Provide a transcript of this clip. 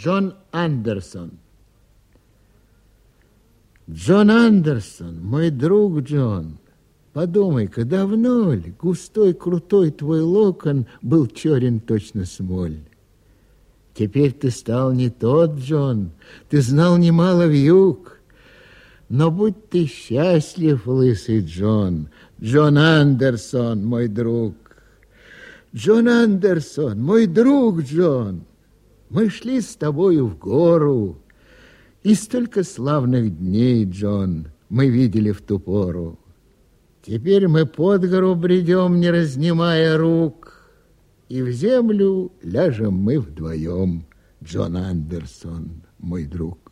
Джон Андерсон. Джон Андерсон, мой друг Джон, подумай-ка, давно ли густой крутой твой локон был черен точно смоль? Теперь ты стал не тот, Джон, ты знал немало вьюг. Но будь ты счастлив, лысый Джон, Джон Андерсон, мой друг. Джон Андерсон, мой друг Джон, мы шли с тобою в гору, и столько славных дней, Джон, мы видели в ту пору. Теперь мы под гору бредем, не разнимая рук, и в землю ляжем мы вдвоем, Джон Андерсон, мой друг.